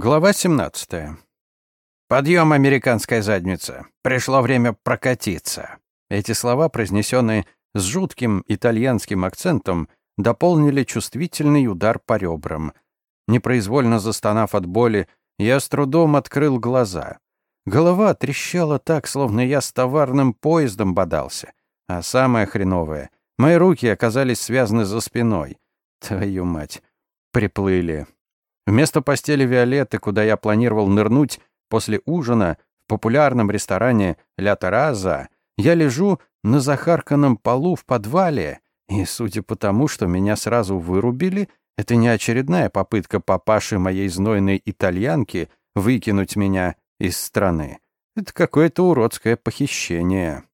Глава 17. «Подъем, американская задница! Пришло время прокатиться!» Эти слова, произнесенные с жутким итальянским акцентом, дополнили чувствительный удар по ребрам. Непроизвольно застонав от боли, я с трудом открыл глаза. Голова трещала так, словно я с товарным поездом бодался. А самое хреновое — мои руки оказались связаны за спиной. Твою мать! Приплыли. Вместо постели Виолетты, куда я планировал нырнуть после ужина в популярном ресторане «Ля Тараза», я лежу на захарканном полу в подвале, и, судя по тому, что меня сразу вырубили, это не очередная попытка папаши моей знойной итальянки выкинуть меня из страны. Это какое-то уродское похищение.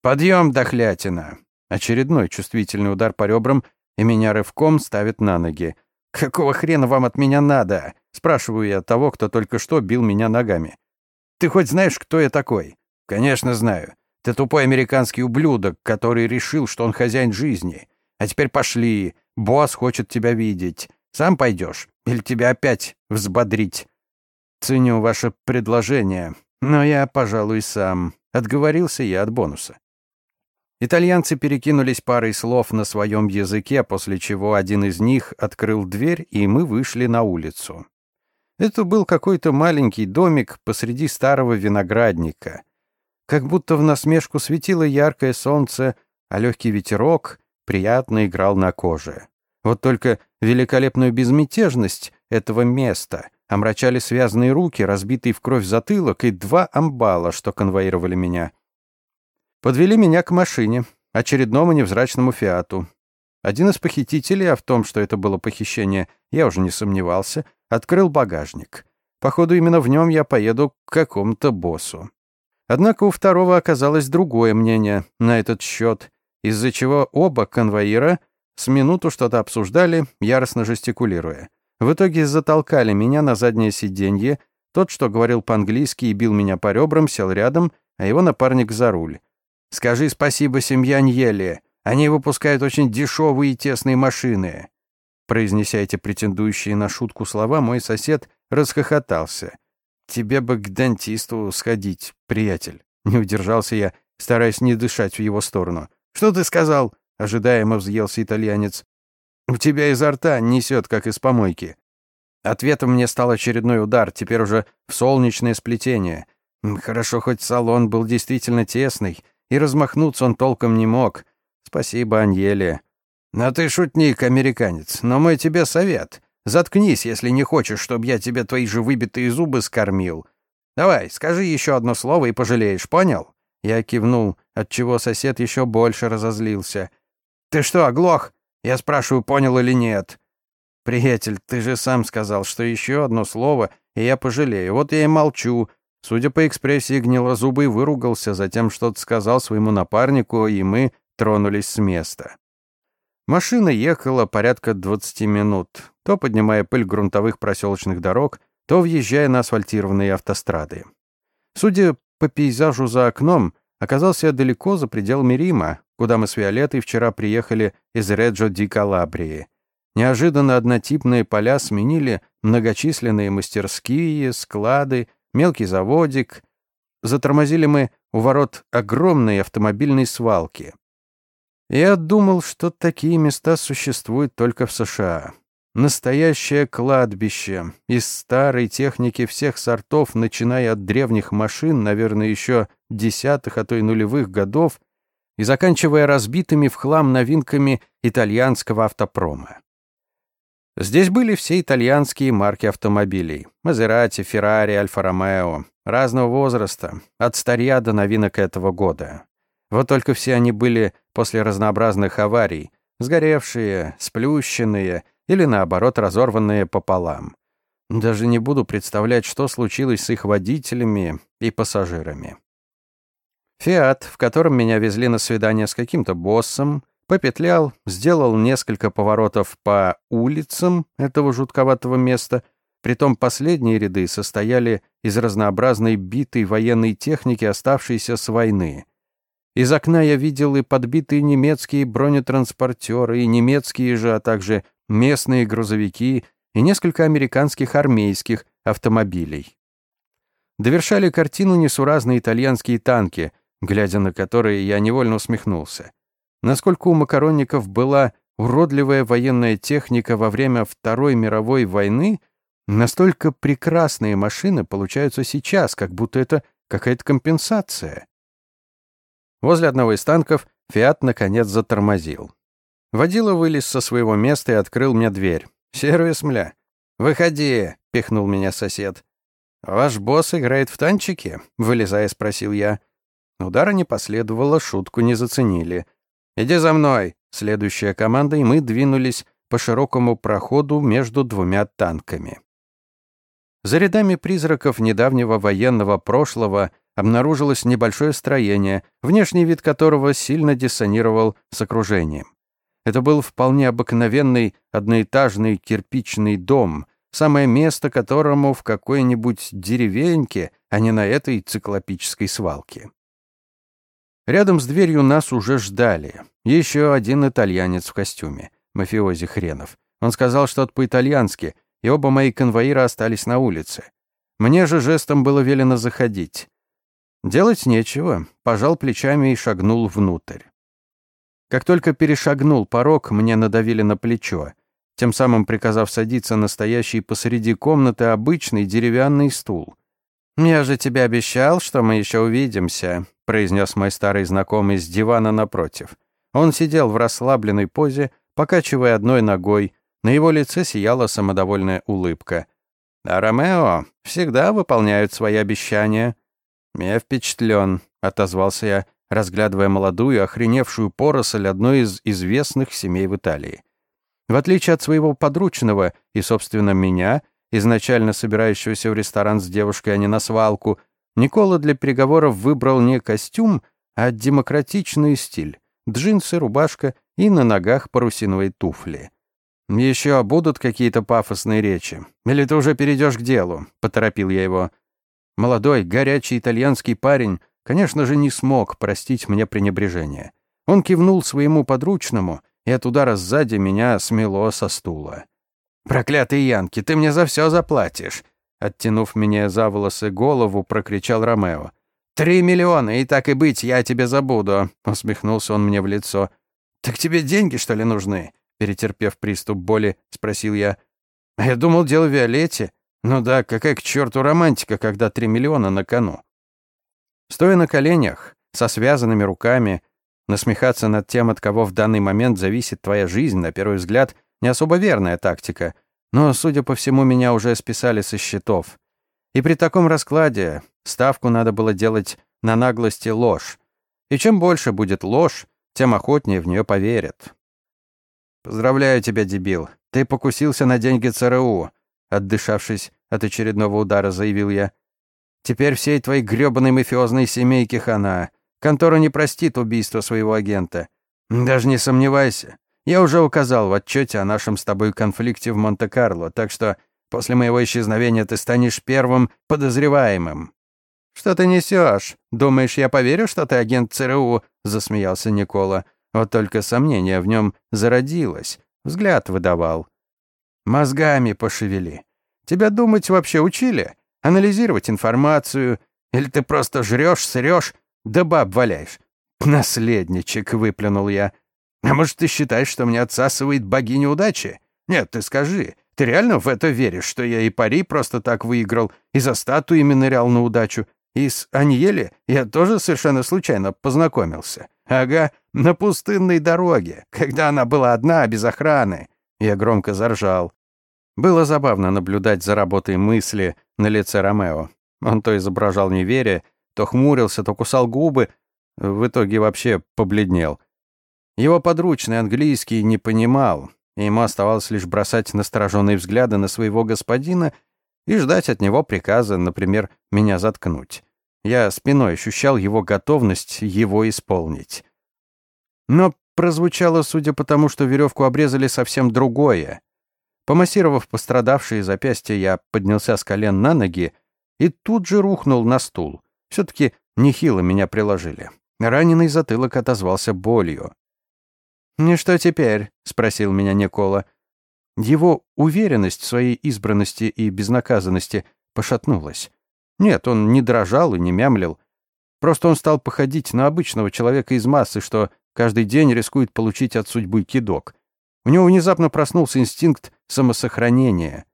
«Подъем, дохлятина!» Очередной чувствительный удар по ребрам, и меня рывком ставит на ноги. «Какого хрена вам от меня надо?» — спрашиваю я того, кто только что бил меня ногами. «Ты хоть знаешь, кто я такой?» «Конечно знаю. Ты тупой американский ублюдок, который решил, что он хозяин жизни. А теперь пошли. Босс хочет тебя видеть. Сам пойдешь? Или тебя опять взбодрить?» «Ценю ваше предложение, но я, пожалуй, сам. Отговорился я от бонуса. Итальянцы перекинулись парой слов на своем языке, после чего один из них открыл дверь, и мы вышли на улицу. Это был какой-то маленький домик посреди старого виноградника. Как будто в насмешку светило яркое солнце, а легкий ветерок приятно играл на коже. Вот только великолепную безмятежность этого места омрачали связанные руки, разбитый в кровь затылок и два амбала, что конвоировали меня — Подвели меня к машине, очередному невзрачному «Фиату». Один из похитителей, а в том, что это было похищение, я уже не сомневался, открыл багажник. Походу, именно в нем я поеду к какому-то боссу. Однако у второго оказалось другое мнение на этот счет, из-за чего оба конвоира с минуту что-то обсуждали, яростно жестикулируя. В итоге затолкали меня на заднее сиденье, тот, что говорил по-английски и бил меня по ребрам, сел рядом, а его напарник за руль. Скажи спасибо семья Ньелли. Они выпускают очень дешевые и тесные машины». Произнеся эти претендующие на шутку слова, мой сосед расхохотался. «Тебе бы к дантисту сходить, приятель». Не удержался я, стараясь не дышать в его сторону. «Что ты сказал?» — ожидаемо взъелся итальянец. «У тебя изо рта несет, как из помойки». Ответом мне стал очередной удар, теперь уже в солнечное сплетение. Хорошо, хоть салон был действительно тесный — и размахнуться он толком не мог. Спасибо, Аньеле. Но ты шутник, американец, но мой тебе совет. Заткнись, если не хочешь, чтобы я тебе твои же выбитые зубы скормил. Давай, скажи еще одно слово и пожалеешь, понял? Я кивнул, отчего сосед еще больше разозлился. Ты что, оглох? Я спрашиваю, понял или нет. Приятель, ты же сам сказал, что еще одно слово, и я пожалею. Вот я и молчу. Судя по экспрессии, гнилозубый выругался, затем что-то сказал своему напарнику, и мы тронулись с места. Машина ехала порядка 20 минут, то поднимая пыль грунтовых проселочных дорог, то въезжая на асфальтированные автострады. Судя по пейзажу за окном, оказался далеко за пределами Рима, куда мы с Виолеттой вчера приехали из Реджо ди Калабрии. Неожиданно однотипные поля сменили многочисленные мастерские, склады мелкий заводик. Затормозили мы у ворот огромной автомобильной свалки. Я думал, что такие места существуют только в США. Настоящее кладбище из старой техники всех сортов, начиная от древних машин, наверное, еще десятых, а то и нулевых годов, и заканчивая разбитыми в хлам новинками итальянского автопрома. Здесь были все итальянские марки автомобилей. Мазерати, Феррари, Альфа-Ромео. Разного возраста, от старья до новинок этого года. Вот только все они были после разнообразных аварий, сгоревшие, сплющенные или, наоборот, разорванные пополам. Даже не буду представлять, что случилось с их водителями и пассажирами. «Фиат», в котором меня везли на свидание с каким-то боссом, попетлял, сделал несколько поворотов по улицам этого жутковатого места, притом последние ряды состояли из разнообразной битой военной техники, оставшейся с войны. Из окна я видел и подбитые немецкие бронетранспортеры, и немецкие же, а также местные грузовики, и несколько американских армейских автомобилей. Довершали картину несуразные итальянские танки, глядя на которые я невольно усмехнулся. Насколько у макаронников была уродливая военная техника во время Второй мировой войны, настолько прекрасные машины получаются сейчас, как будто это какая-то компенсация. Возле одного из танков «Фиат» наконец затормозил. Водила вылез со своего места и открыл мне дверь. «Сервис, мля». «Выходи», — пихнул меня сосед. «Ваш босс играет в танчики?» — вылезая, спросил я. Удара не последовало, шутку не заценили. «Иди за мной!» Следующая команда, и мы двинулись по широкому проходу между двумя танками. За рядами призраков недавнего военного прошлого обнаружилось небольшое строение, внешний вид которого сильно диссонировал с окружением. Это был вполне обыкновенный одноэтажный кирпичный дом, самое место которому в какой-нибудь деревеньке, а не на этой циклопической свалке. Рядом с дверью нас уже ждали. Еще один итальянец в костюме, мафиози хренов. Он сказал что-то по-итальянски, и оба мои конвоира остались на улице. Мне же жестом было велено заходить. Делать нечего, пожал плечами и шагнул внутрь. Как только перешагнул порог, мне надавили на плечо, тем самым приказав садиться на стоящий посреди комнаты обычный деревянный стул. «Я же тебе обещал, что мы еще увидимся», — произнес мой старый знакомый с дивана напротив. Он сидел в расслабленной позе, покачивая одной ногой, на его лице сияла самодовольная улыбка. «А Ромео всегда выполняют свои обещания». «Я впечатлен», — отозвался я, разглядывая молодую, охреневшую поросль одной из известных семей в Италии. В отличие от своего подручного и, собственно, меня, изначально собирающегося в ресторан с девушкой, а не на свалку, Никола для переговоров выбрал не костюм, а демократичный стиль — джинсы, рубашка и на ногах парусиновые туфли. «Еще будут какие-то пафосные речи? Или ты уже перейдешь к делу?» — поторопил я его. Молодой, горячий итальянский парень конечно же, не смог простить мне пренебрежение. Он кивнул своему подручному, и от удара сзади меня смело со стула. «Проклятый Янки, ты мне за все заплатишь!» Оттянув меня за волосы голову, прокричал Ромео. «Три миллиона, и так и быть, я тебе забуду!» Усмехнулся он мне в лицо. «Так тебе деньги, что ли, нужны?» Перетерпев приступ боли, спросил я. «А я думал, дело в Виолетте. Ну да, какая к черту романтика, когда три миллиона на кону?» Стоя на коленях, со связанными руками, насмехаться над тем, от кого в данный момент зависит твоя жизнь, на первый взгляд, не особо верная тактика, но, судя по всему, меня уже списали со счетов. И при таком раскладе ставку надо было делать на наглости ложь. И чем больше будет ложь, тем охотнее в нее поверят. «Поздравляю тебя, дебил. Ты покусился на деньги ЦРУ», отдышавшись от очередного удара, заявил я. Теперь всей твоей грёбаной мафиозной семейки хана. Контора не простит убийство своего агента. Даже не сомневайся. Я уже указал в отчете о нашем с тобой конфликте в Монте-Карло, так что после моего исчезновения ты станешь первым подозреваемым». «Что ты несешь? Думаешь, я поверю, что ты агент ЦРУ?» — засмеялся Никола. Вот только сомнение в нем зародилось. Взгляд выдавал. «Мозгами пошевели. Тебя думать вообще учили? анализировать информацию, или ты просто жрешь, срешь, да баб валяешь. Наследничек, выплюнул я. А может, ты считаешь, что мне отсасывает богиня удачи? Нет, ты скажи, ты реально в это веришь, что я и пари просто так выиграл, и за статуями нырял на удачу? И с Аньели я тоже совершенно случайно познакомился. Ага, на пустынной дороге, когда она была одна, без охраны. Я громко заржал. Было забавно наблюдать за работой мысли на лице Ромео. Он то изображал неверие, то хмурился, то кусал губы, в итоге вообще побледнел. Его подручный английский не понимал, и ему оставалось лишь бросать настороженные взгляды на своего господина и ждать от него приказа, например, меня заткнуть. Я спиной ощущал его готовность его исполнить. Но прозвучало, судя по тому, что веревку обрезали совсем другое. Помассировав пострадавшие запястья, я поднялся с колен на ноги и тут же рухнул на стул. Все-таки нехило меня приложили. Раненый затылок отозвался болью. «И что теперь?» — спросил меня Никола. Его уверенность в своей избранности и безнаказанности пошатнулась. Нет, он не дрожал и не мямлил. Просто он стал походить на обычного человека из массы, что каждый день рискует получить от судьбы кидок. У него внезапно проснулся инстинкт самосохранения.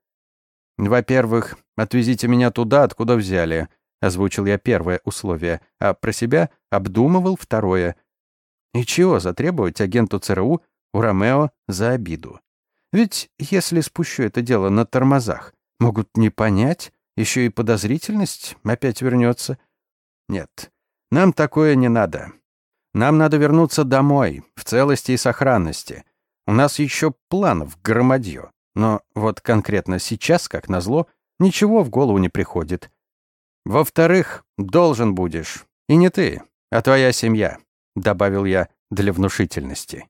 «Во-первых, отвезите меня туда, откуда взяли», — озвучил я первое условие, а про себя обдумывал второе. И чего затребовать агенту ЦРУ у Ромео за обиду? Ведь если спущу это дело на тормозах, могут не понять, еще и подозрительность опять вернется. Нет, нам такое не надо. Нам надо вернуться домой, в целости и сохранности. У нас еще планов громадье. Но вот конкретно сейчас, как назло, ничего в голову не приходит. Во-вторых, должен будешь. И не ты, а твоя семья, добавил я для внушительности.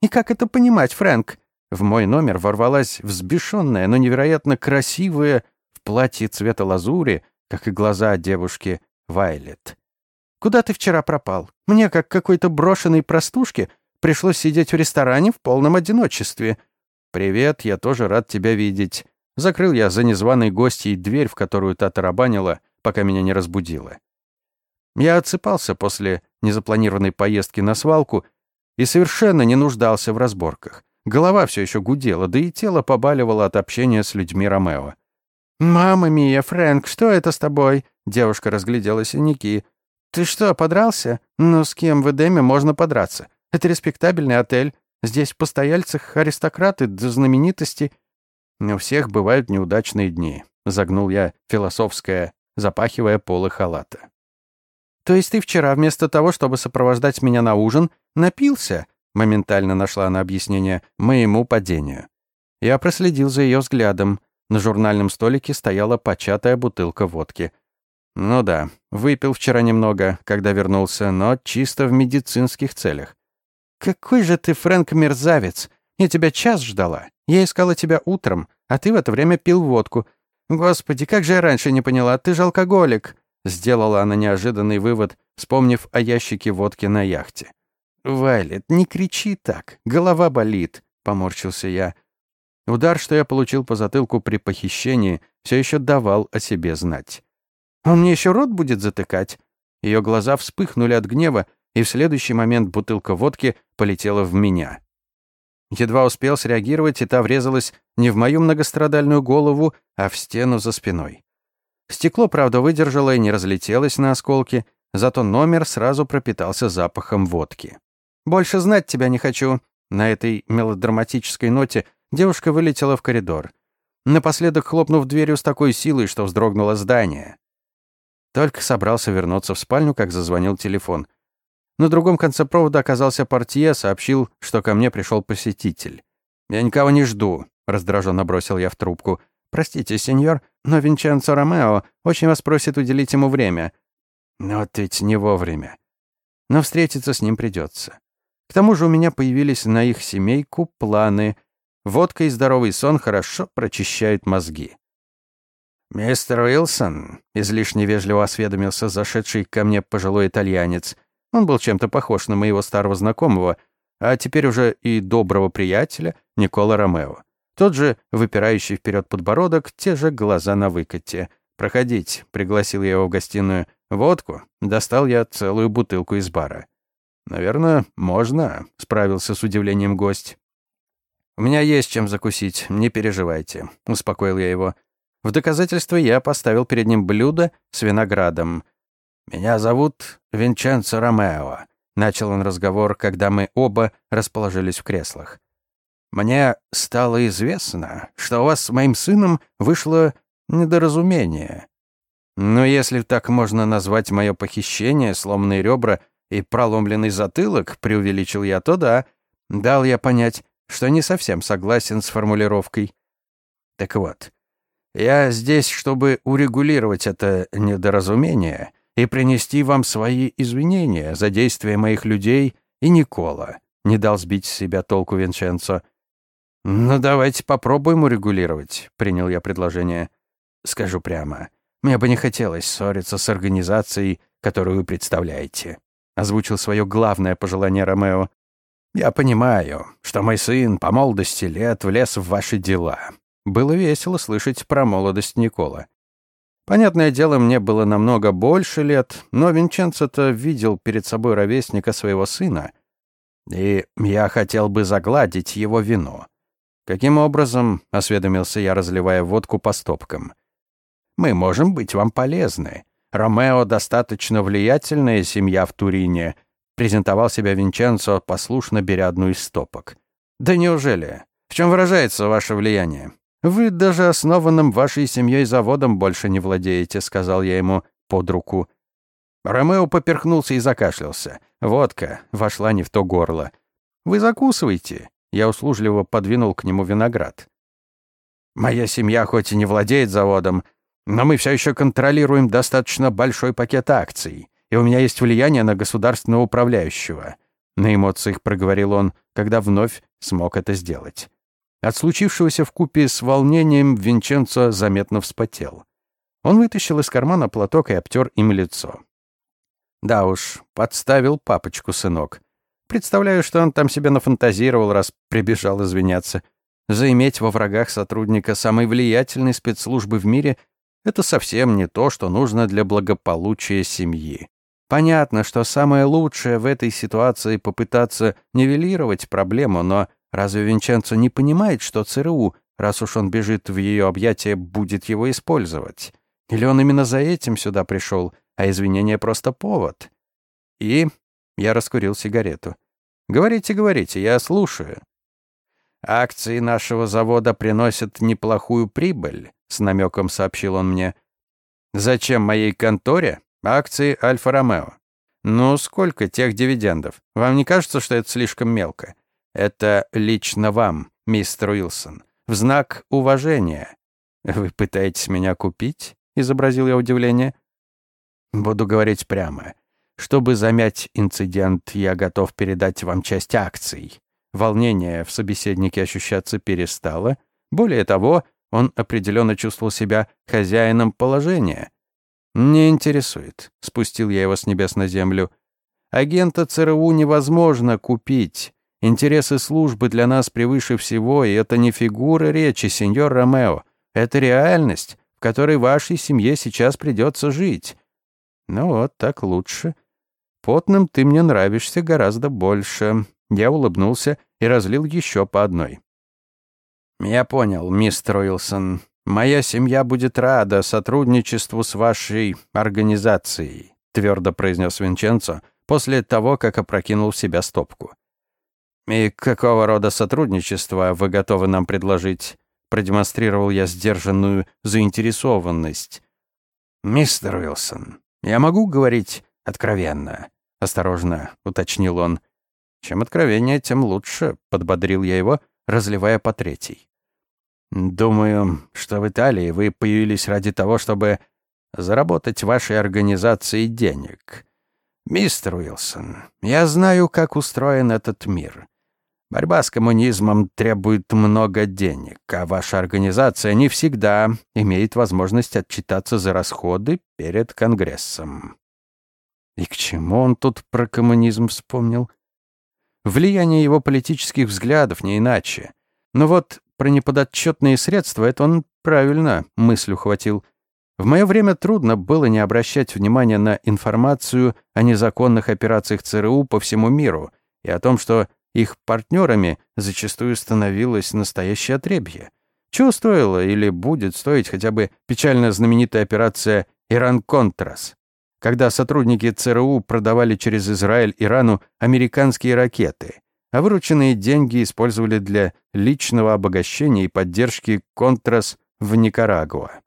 И как это понимать, Фрэнк? В мой номер ворвалась взбешенная, но невероятно красивая в платье цвета лазури, как и глаза девушки Вайлет. «Куда ты вчера пропал? Мне, как какой-то брошенной простушке, пришлось сидеть в ресторане в полном одиночестве. «Привет, я тоже рад тебя видеть». Закрыл я за незваной гостьей дверь, в которую та тарабанила, пока меня не разбудила. Я отсыпался после незапланированной поездки на свалку и совершенно не нуждался в разборках. Голова все еще гудела, да и тело побаливало от общения с людьми Ромео. «Мама мия, Фрэнк, что это с тобой?» Девушка разглядела синяки. «Ты что, подрался? Ну, с кем в Эдеме можно подраться? Это респектабельный отель. Здесь в постояльцах аристократы да знаменитости. У всех бывают неудачные дни», — загнул я философское, запахивая полы халата. «То есть ты вчера вместо того, чтобы сопровождать меня на ужин, напился?» Моментально нашла она объяснение моему падению. Я проследил за ее взглядом. На журнальном столике стояла початая бутылка водки. Ну да, выпил вчера немного, когда вернулся, но чисто в медицинских целях. «Какой же ты, Фрэнк, мерзавец! Я тебя час ждала. Я искала тебя утром, а ты в это время пил водку. Господи, как же я раньше не поняла, ты же алкоголик!» Сделала она неожиданный вывод, вспомнив о ящике водки на яхте. «Вайлет, не кричи так, голова болит», — поморщился я. Удар, что я получил по затылку при похищении, все еще давал о себе знать. «Он мне еще рот будет затыкать?» Ее глаза вспыхнули от гнева, и в следующий момент бутылка водки полетела в меня. Едва успел среагировать, и та врезалась не в мою многострадальную голову, а в стену за спиной. Стекло, правда, выдержало и не разлетелось на осколки, зато номер сразу пропитался запахом водки. «Больше знать тебя не хочу». На этой мелодраматической ноте девушка вылетела в коридор, напоследок хлопнув дверью с такой силой, что вздрогнуло здание. Только собрался вернуться в спальню, как зазвонил телефон. На другом конце провода оказался портье, сообщил, что ко мне пришел посетитель. «Я никого не жду», — раздраженно бросил я в трубку. «Простите, сеньор, но Винченцо Ромео очень вас просит уделить ему время». «Вот ведь не вовремя. Но встретиться с ним придется. К тому же у меня появились на их семейку планы. Водка и здоровый сон хорошо прочищают мозги. «Мистер Уилсон», — излишне вежливо осведомился зашедший ко мне пожилой итальянец. Он был чем-то похож на моего старого знакомого, а теперь уже и доброго приятеля Никола Ромео. Тот же выпирающий вперед подбородок, те же глаза на выкате. «Проходить», — пригласил я его в гостиную. «Водку?» Достал я целую бутылку из бара. «Наверное, можно», — справился с удивлением гость. «У меня есть чем закусить, не переживайте», — успокоил я его. В доказательство я поставил перед ним блюдо с виноградом. «Меня зовут Винченцо Ромео», — начал он разговор, когда мы оба расположились в креслах. «Мне стало известно, что у вас с моим сыном вышло недоразумение. Но если так можно назвать мое похищение, сломанные ребра и проломленный затылок, преувеличил я, то да, дал я понять, что не совсем согласен с формулировкой. Так вот, я здесь, чтобы урегулировать это недоразумение и принести вам свои извинения за действия моих людей и Никола. Не дал сбить себя толку Винченцо. «Ну, давайте попробуем урегулировать», — принял я предложение. «Скажу прямо, мне бы не хотелось ссориться с организацией, которую вы представляете», — озвучил свое главное пожелание Ромео. «Я понимаю, что мой сын по молодости лет влез в ваши дела». Было весело слышать про молодость Никола. Понятное дело, мне было намного больше лет, но Винченцо-то видел перед собой ровесника своего сына, и я хотел бы загладить его вину. «Каким образом?» — осведомился я, разливая водку по стопкам. «Мы можем быть вам полезны. Ромео — достаточно влиятельная семья в Турине», — презентовал себя Винченцо, послушно беря одну из стопок. «Да неужели? В чем выражается ваше влияние?» «Вы даже основанным вашей семьей заводом больше не владеете», — сказал я ему под руку. Ромео поперхнулся и закашлялся. Водка вошла не в то горло. «Вы закусывайте». Я услужливо подвинул к нему виноград. «Моя семья хоть и не владеет заводом, но мы все еще контролируем достаточно большой пакет акций, и у меня есть влияние на государственного управляющего». На эмоциях проговорил он, когда вновь смог это сделать. От случившегося в купе с волнением Винченцо заметно вспотел. Он вытащил из кармана платок и обтер им лицо. Да уж, подставил папочку сынок. Представляю, что он там себе нафантазировал, раз прибежал извиняться. Заиметь во врагах сотрудника самой влиятельной спецслужбы в мире — это совсем не то, что нужно для благополучия семьи. Понятно, что самое лучшее в этой ситуации попытаться нивелировать проблему, но Разве Винченцо не понимает, что ЦРУ, раз уж он бежит в ее объятия, будет его использовать? Или он именно за этим сюда пришел, а извинения просто повод? И я раскурил сигарету. «Говорите, говорите, я слушаю». «Акции нашего завода приносят неплохую прибыль», — с намеком сообщил он мне. «Зачем моей конторе акции Альфа-Ромео? Ну, сколько тех дивидендов? Вам не кажется, что это слишком мелко? Это лично вам, мистер Уилсон, в знак уважения. Вы пытаетесь меня купить? Изобразил я удивление. Буду говорить прямо. Чтобы замять инцидент, я готов передать вам часть акций. Волнение в собеседнике ощущаться перестало. Более того, он определенно чувствовал себя хозяином положения. «Не интересует», — спустил я его с небес на землю. «Агента ЦРУ невозможно купить. Интересы службы для нас превыше всего, и это не фигура речи, сеньор Ромео. Это реальность, в которой вашей семье сейчас придется жить. Ну вот, так лучше. Потным ты мне нравишься гораздо больше. Я улыбнулся и разлил еще по одной. Я понял, мистер Уилсон. Моя семья будет рада сотрудничеству с вашей организацией, твердо произнес Винченцо после того, как опрокинул в себя стопку. «И какого рода сотрудничество вы готовы нам предложить?» Продемонстрировал я сдержанную заинтересованность. «Мистер Уилсон, я могу говорить откровенно?» Осторожно, уточнил он. «Чем откровеннее, тем лучше», — подбодрил я его, разливая по третий. «Думаю, что в Италии вы появились ради того, чтобы заработать вашей организации денег. Мистер Уилсон, я знаю, как устроен этот мир. Борьба с коммунизмом требует много денег, а ваша организация не всегда имеет возможность отчитаться за расходы перед Конгрессом. И к чему он тут про коммунизм вспомнил? Влияние его политических взглядов не иначе. Но вот про неподотчетные средства это он правильно мысль ухватил. В мое время трудно было не обращать внимания на информацию о незаконных операциях ЦРУ по всему миру и о том, что их партнерами зачастую становилось настоящее отребье. Чего стоило или будет стоить хотя бы печально знаменитая операция «Иран-Контрас», когда сотрудники ЦРУ продавали через Израиль Ирану американские ракеты, а вырученные деньги использовали для личного обогащения и поддержки «Контрас» в Никарагуа.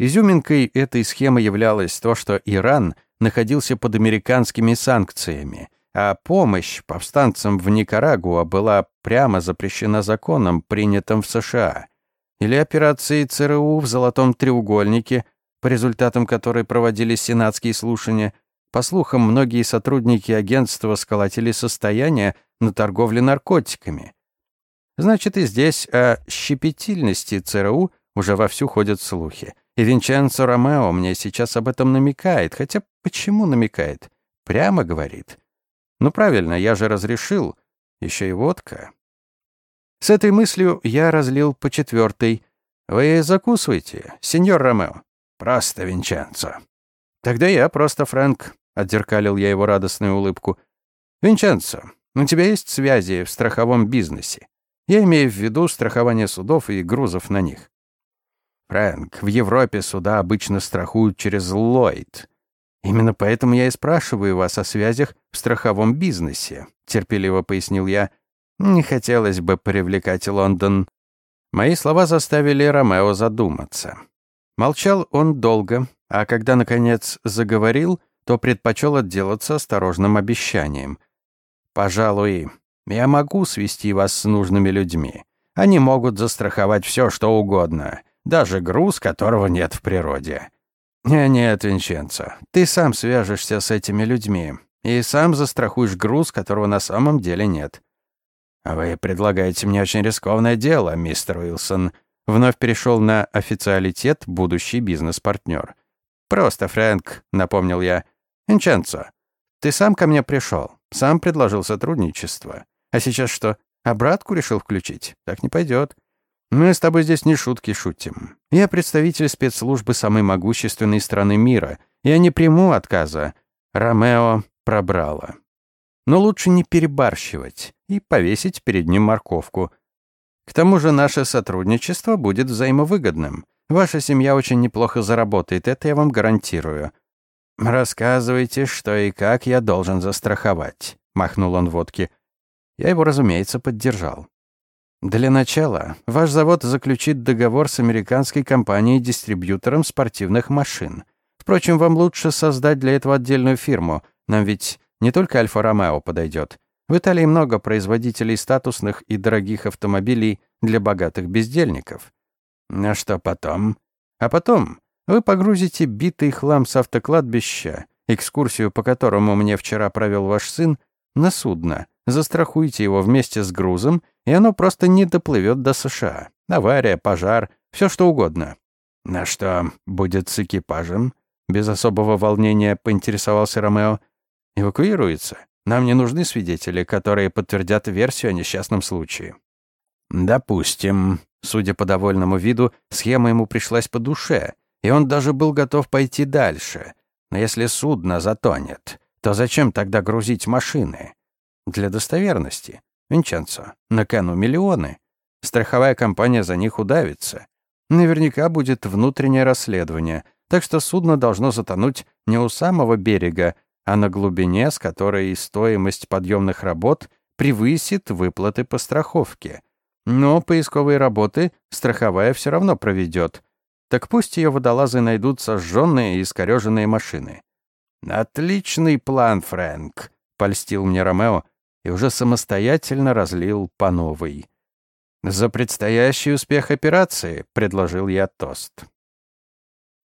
Изюминкой этой схемы являлось то, что Иран находился под американскими санкциями — а помощь повстанцам в Никарагуа была прямо запрещена законом, принятым в США, или операции ЦРУ в «Золотом треугольнике», по результатам которой проводились сенатские слушания. По слухам, многие сотрудники агентства сколотили состояние на торговле наркотиками. Значит, и здесь о щепетильности ЦРУ уже вовсю ходят слухи. И Винченцо Ромео мне сейчас об этом намекает. Хотя почему намекает? Прямо говорит. Ну правильно, я же разрешил. еще и водка. С этой мыслью я разлил по четвертой. «Вы закусывайте, сеньор Ромео?» «Просто Винченцо». «Тогда я просто Фрэнк», — отзеркалил я его радостную улыбку. «Винченцо, у тебя есть связи в страховом бизнесе? Я имею в виду страхование судов и грузов на них». «Фрэнк, в Европе суда обычно страхуют через Ллойд. Именно поэтому я и спрашиваю вас о связях в страховом бизнесе», — терпеливо пояснил я. «Не хотелось бы привлекать Лондон». Мои слова заставили Ромео задуматься. Молчал он долго, а когда, наконец, заговорил, то предпочел отделаться осторожным обещанием. «Пожалуй, я могу свести вас с нужными людьми. Они могут застраховать все, что угодно, даже груз, которого нет в природе. «Нет, Винченцо, ты сам свяжешься с этими людьми и сам застрахуешь груз, которого на самом деле нет». «Вы предлагаете мне очень рискованное дело, мистер Уилсон», вновь перешел на официалитет будущий бизнес-партнер. «Просто, Фрэнк», — напомнил я. «Винченцо, ты сам ко мне пришел, сам предложил сотрудничество. А сейчас что, обратку решил включить? Так не пойдет. Мы с тобой здесь не шутки шутим. Я представитель спецслужбы самой могущественной страны мира. Я не приму отказа. Ромео пробрало. Но лучше не перебарщивать и повесить перед ним морковку. К тому же наше сотрудничество будет взаимовыгодным. Ваша семья очень неплохо заработает, это я вам гарантирую. Рассказывайте, что и как я должен застраховать, махнул он водки. Я его, разумеется, поддержал. Для начала ваш завод заключит договор с американской компанией-дистрибьютором спортивных машин. Впрочем, вам лучше создать для этого отдельную фирму. Нам ведь не только Альфа-Ромео подойдет. В Италии много производителей статусных и дорогих автомобилей для богатых бездельников. А что потом? А потом вы погрузите битый хлам с автокладбища, экскурсию по которому мне вчера провел ваш сын, на судно, застрахуйте его вместе с грузом и оно просто не доплывет до США. Авария, пожар, все что угодно. На что будет с экипажем? Без особого волнения поинтересовался Ромео. Эвакуируется. Нам не нужны свидетели, которые подтвердят версию о несчастном случае. Допустим. Судя по довольному виду, схема ему пришлась по душе, и он даже был готов пойти дальше. Но если судно затонет, то зачем тогда грузить машины? Для достоверности. Винченцо, на кону миллионы. Страховая компания за них удавится. Наверняка будет внутреннее расследование, так что судно должно затонуть не у самого берега, а на глубине, с которой стоимость подъемных работ превысит выплаты по страховке. Но поисковые работы страховая все равно проведет. Так пусть ее водолазы найдут сожженные и искореженные машины. «Отличный план, Фрэнк», — польстил мне Ромео, и уже самостоятельно разлил по новой. «За предстоящий успех операции», — предложил я тост.